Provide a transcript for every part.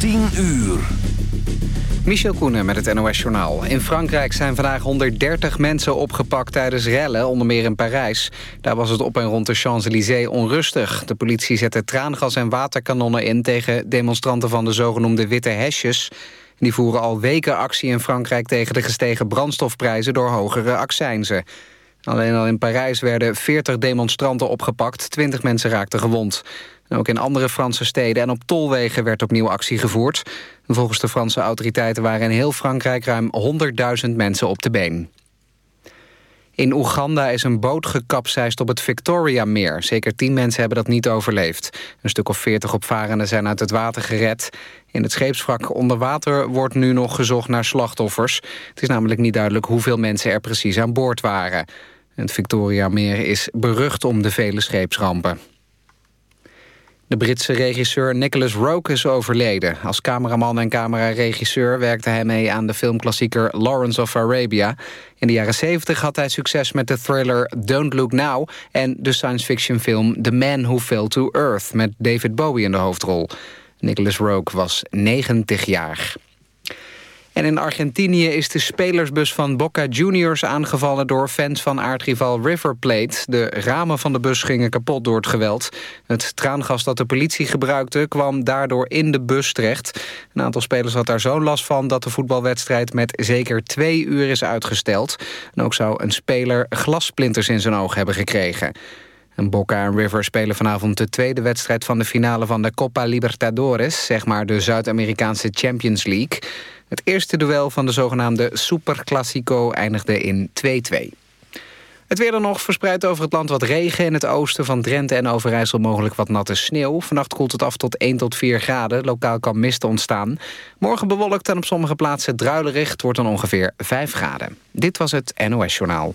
10 uur. Michel Koenen met het NOS-journaal. In Frankrijk zijn vandaag 130 mensen opgepakt tijdens rellen, onder meer in Parijs. Daar was het op en rond de Champs-Élysées onrustig. De politie zette traangas en waterkanonnen in tegen demonstranten van de zogenoemde witte hesjes. Die voeren al weken actie in Frankrijk tegen de gestegen brandstofprijzen door hogere accijnzen. Alleen al in Parijs werden 40 demonstranten opgepakt, 20 mensen raakten gewond. Ook in andere Franse steden en op tolwegen werd opnieuw actie gevoerd. Volgens de Franse autoriteiten waren in heel Frankrijk ruim 100.000 mensen op de been. In Oeganda is een boot gekapseist op het Victoria-meer. Zeker tien mensen hebben dat niet overleefd. Een stuk of veertig opvarenden zijn uit het water gered. In het scheepswrak onder water wordt nu nog gezocht naar slachtoffers. Het is namelijk niet duidelijk hoeveel mensen er precies aan boord waren. Het Victoria-meer is berucht om de vele scheepsrampen. De Britse regisseur Nicholas Roke is overleden. Als cameraman en cameraregisseur werkte hij mee aan de filmklassieker Lawrence of Arabia. In de jaren 70 had hij succes met de thriller Don't Look Now... en de science fiction film The Man Who Fell to Earth... met David Bowie in de hoofdrol. Nicholas Roke was 90 jaar. En in Argentinië is de spelersbus van Boca Juniors aangevallen door fans van aardrival River Plate. De ramen van de bus gingen kapot door het geweld. Het traangas dat de politie gebruikte kwam daardoor in de bus terecht. Een aantal spelers had daar zo'n last van dat de voetbalwedstrijd met zeker twee uur is uitgesteld. En ook zou een speler glassplinters in zijn oog hebben gekregen. En Boca en River spelen vanavond de tweede wedstrijd van de finale van de Copa Libertadores, zeg maar de Zuid-Amerikaanse Champions League. Het eerste duel van de zogenaamde Super Classico eindigde in 2-2. Het weer dan nog verspreidt over het land wat regen. In het oosten van Drenthe en Overijssel mogelijk wat natte sneeuw. Vannacht koelt het af tot 1 tot 4 graden. Lokaal kan mist ontstaan. Morgen bewolkt en op sommige plaatsen druilerig. Het wordt dan ongeveer 5 graden. Dit was het NOS Journaal.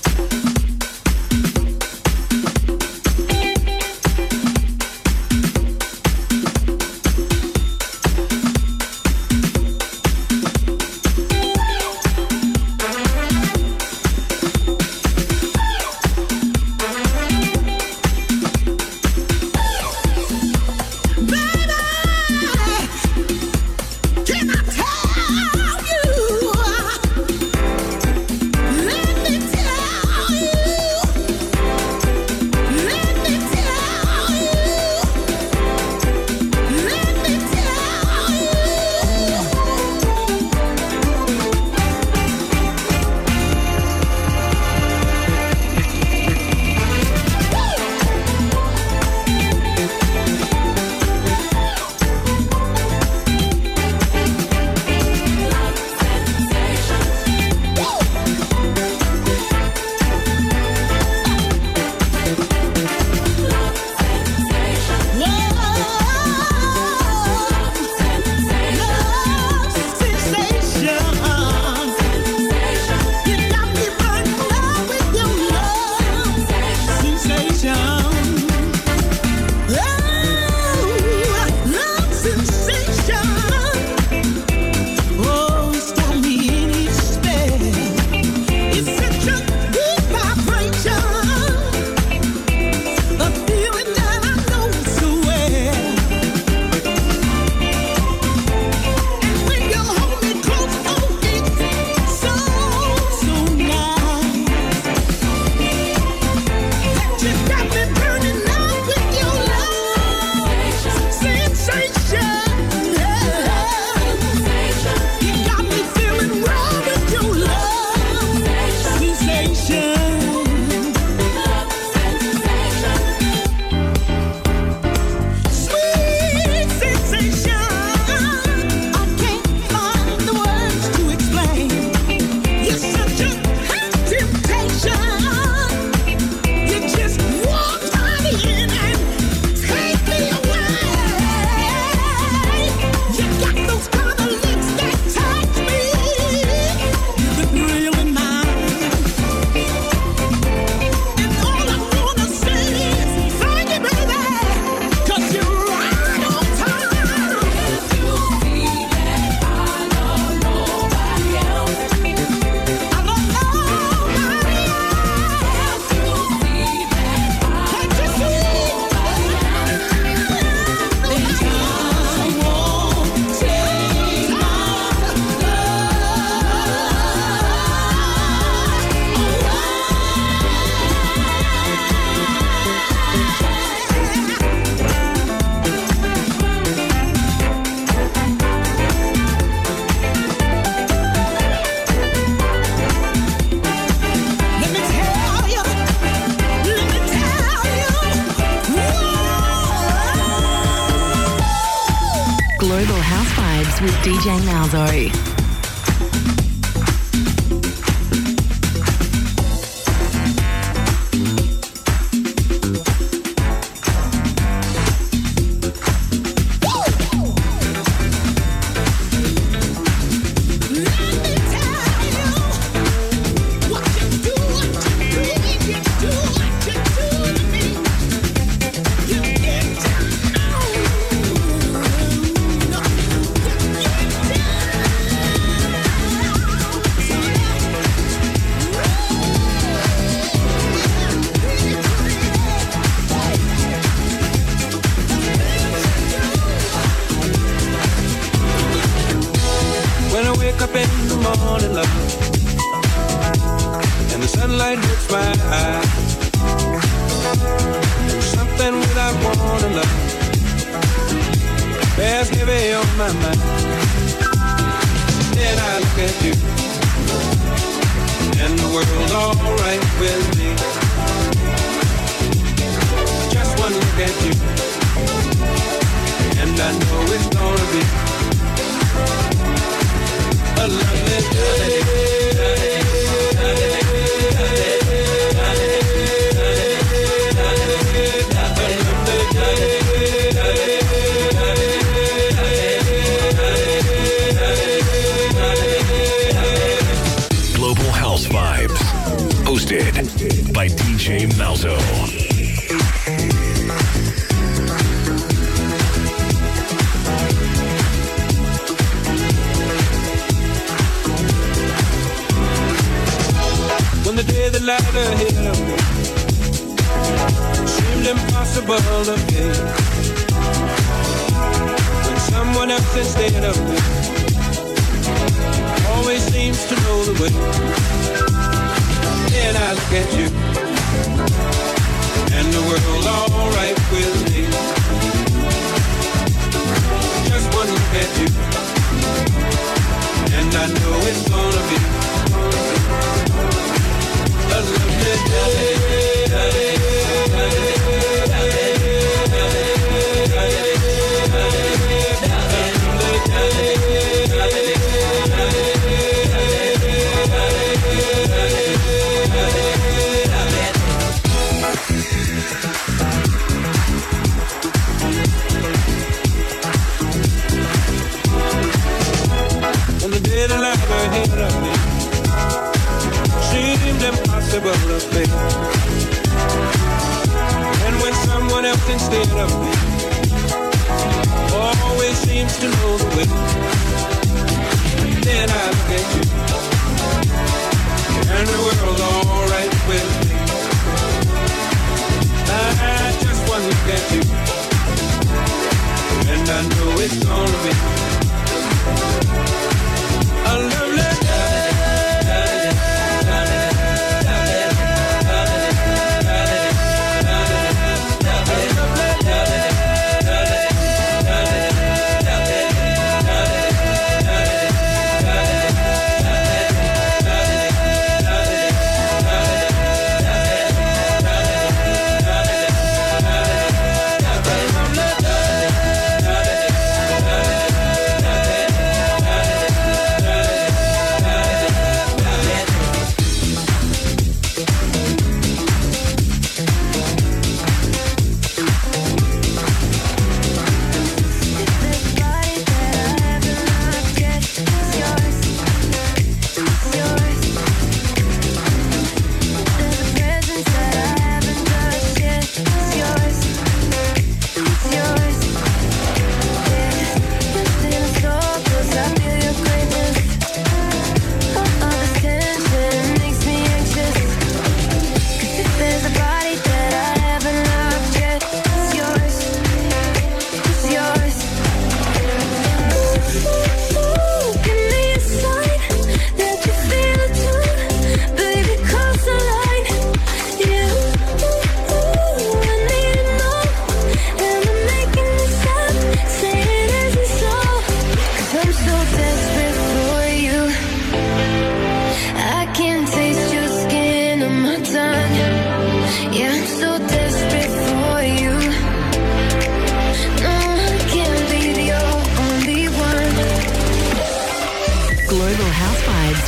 Zoe.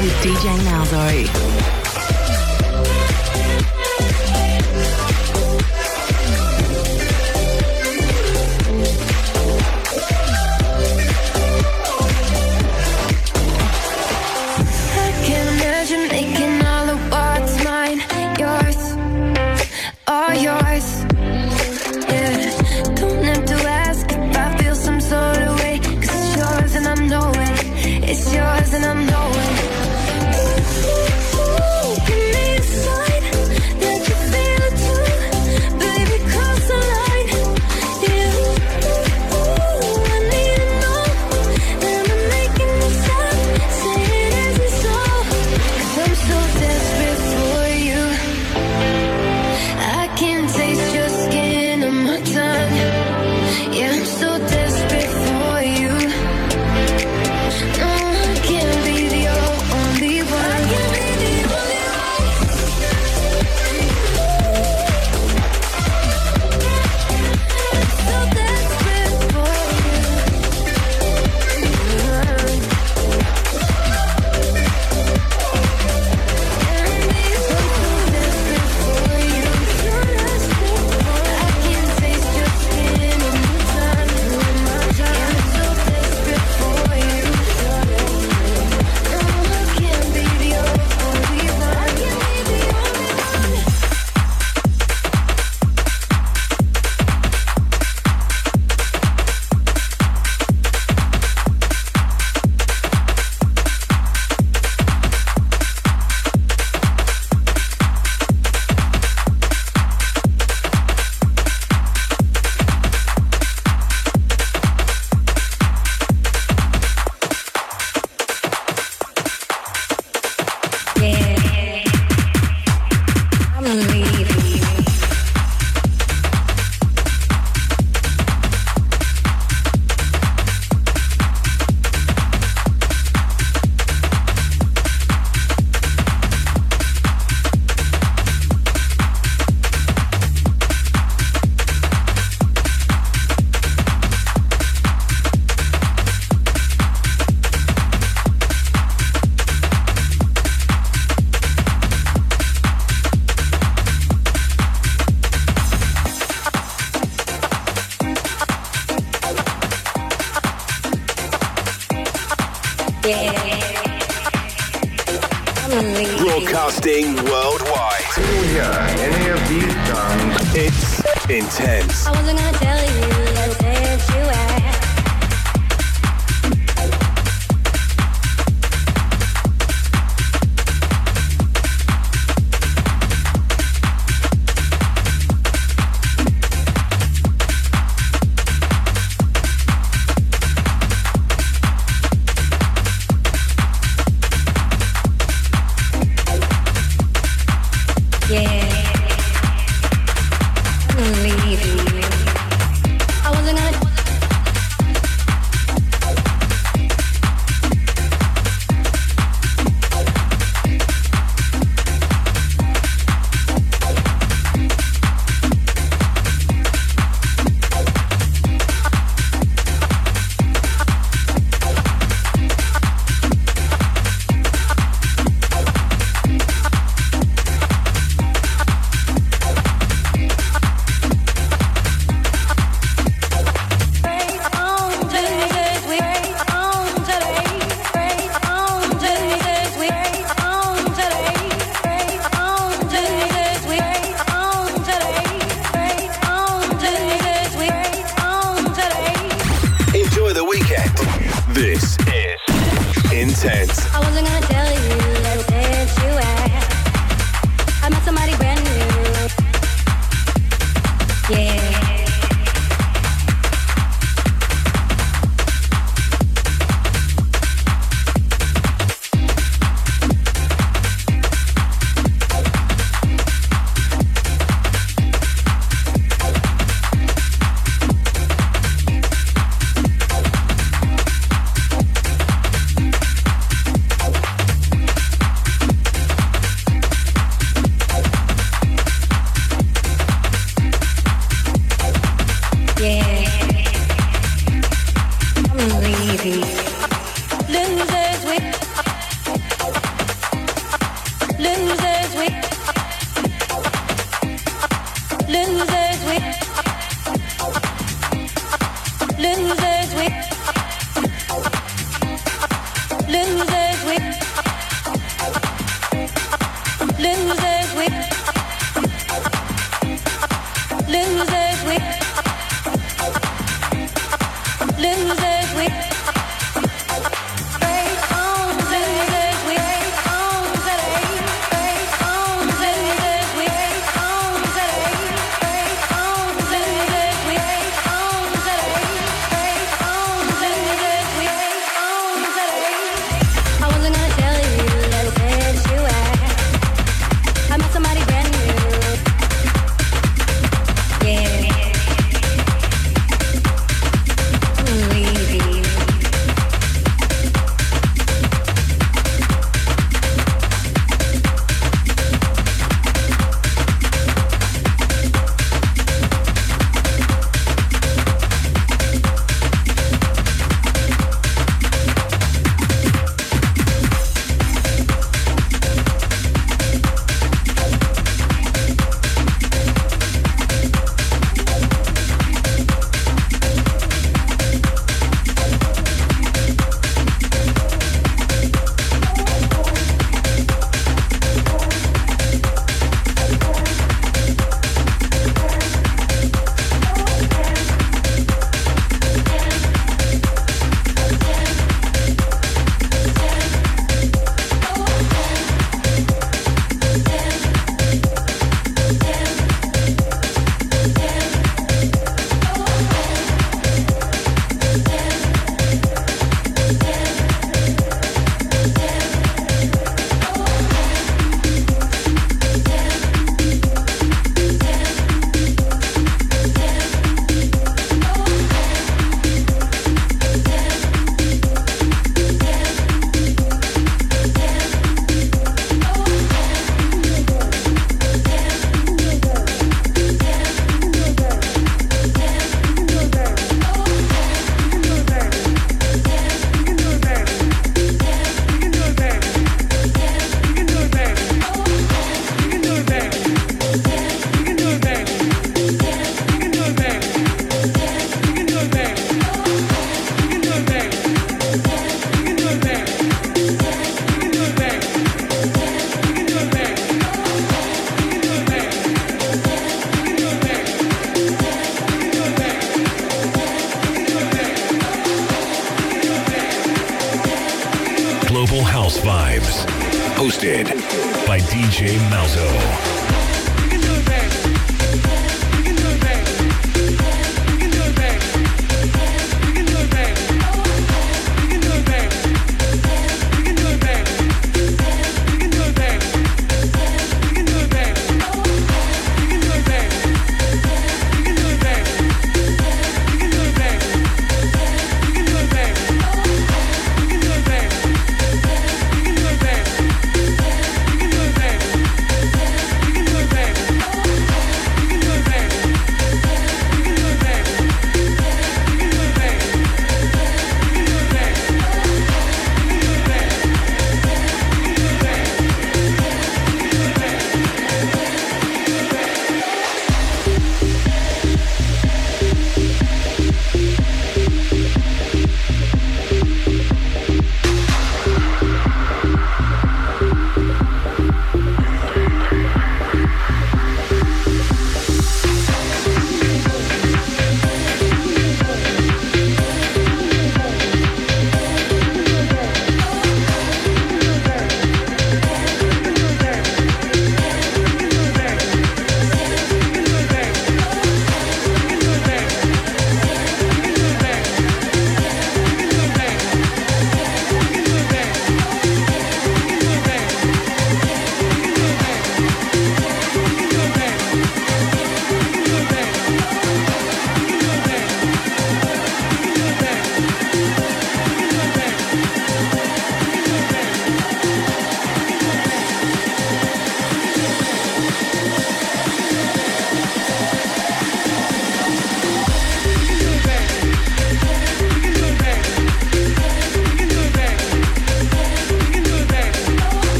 With DJ Malzo.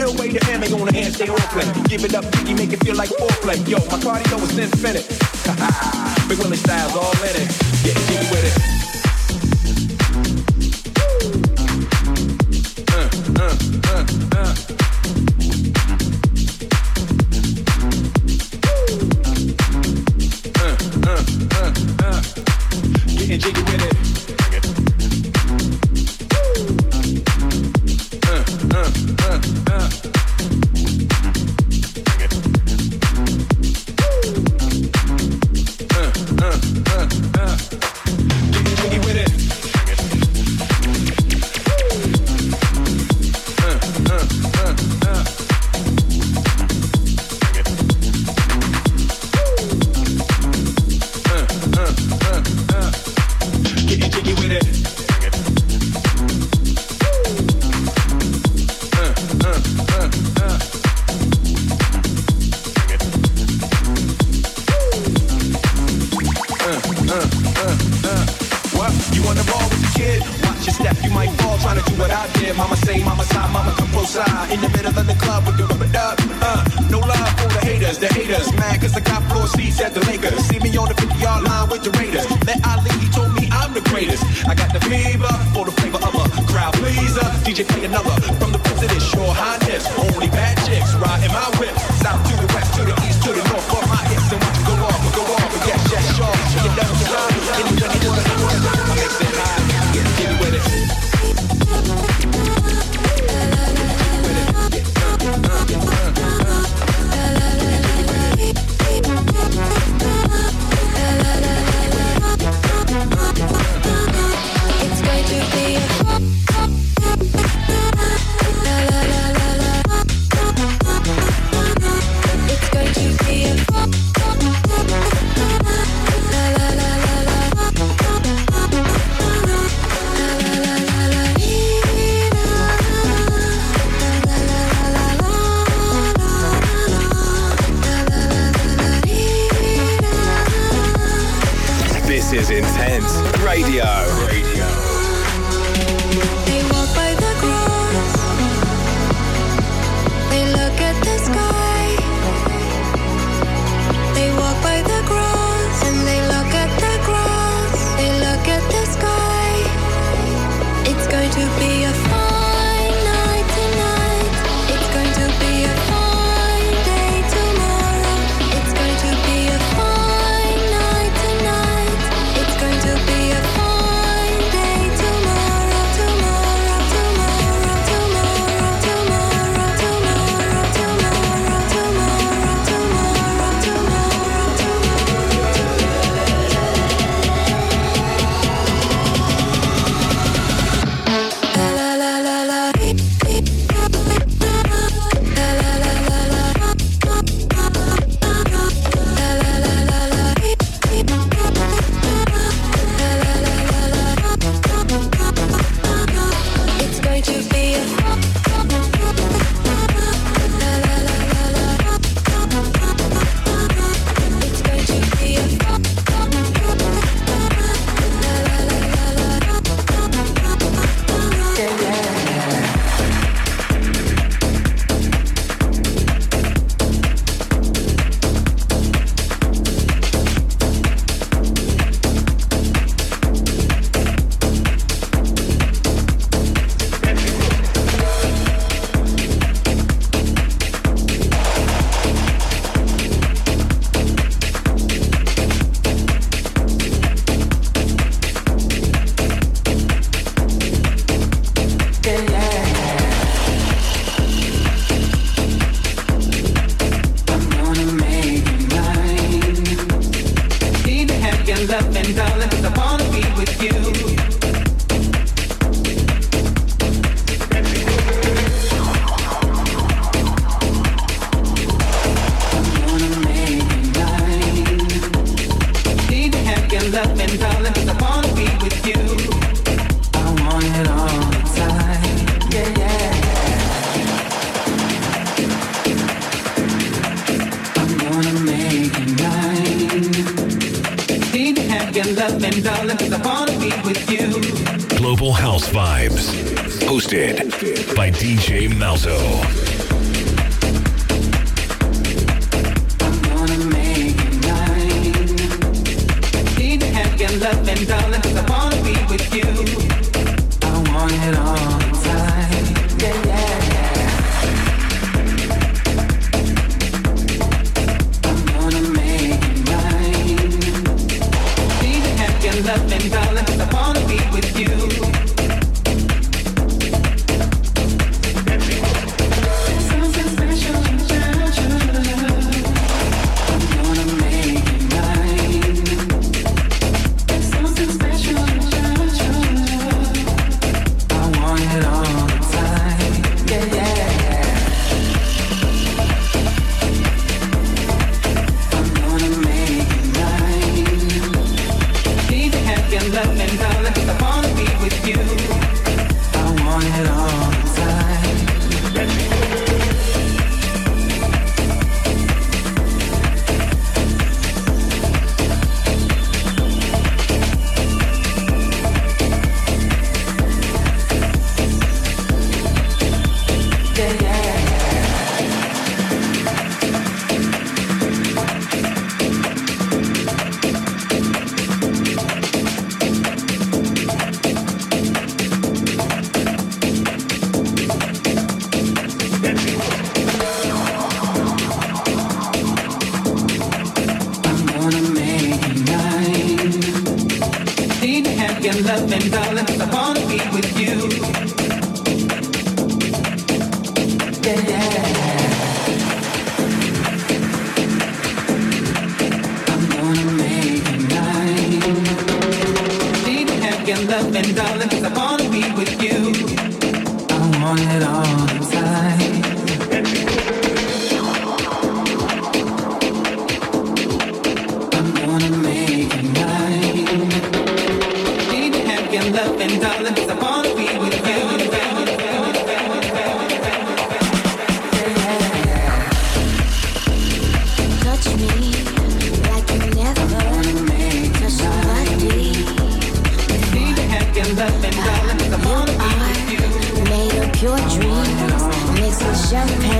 Ill way to ammo on the handstand play. Give it up, Biggie, make it feel like foreplay. Yo, my cardio is infinite. Big Willie styles all in it. Yeah, Get with it. I'm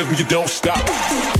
Rhythm, you don't stop.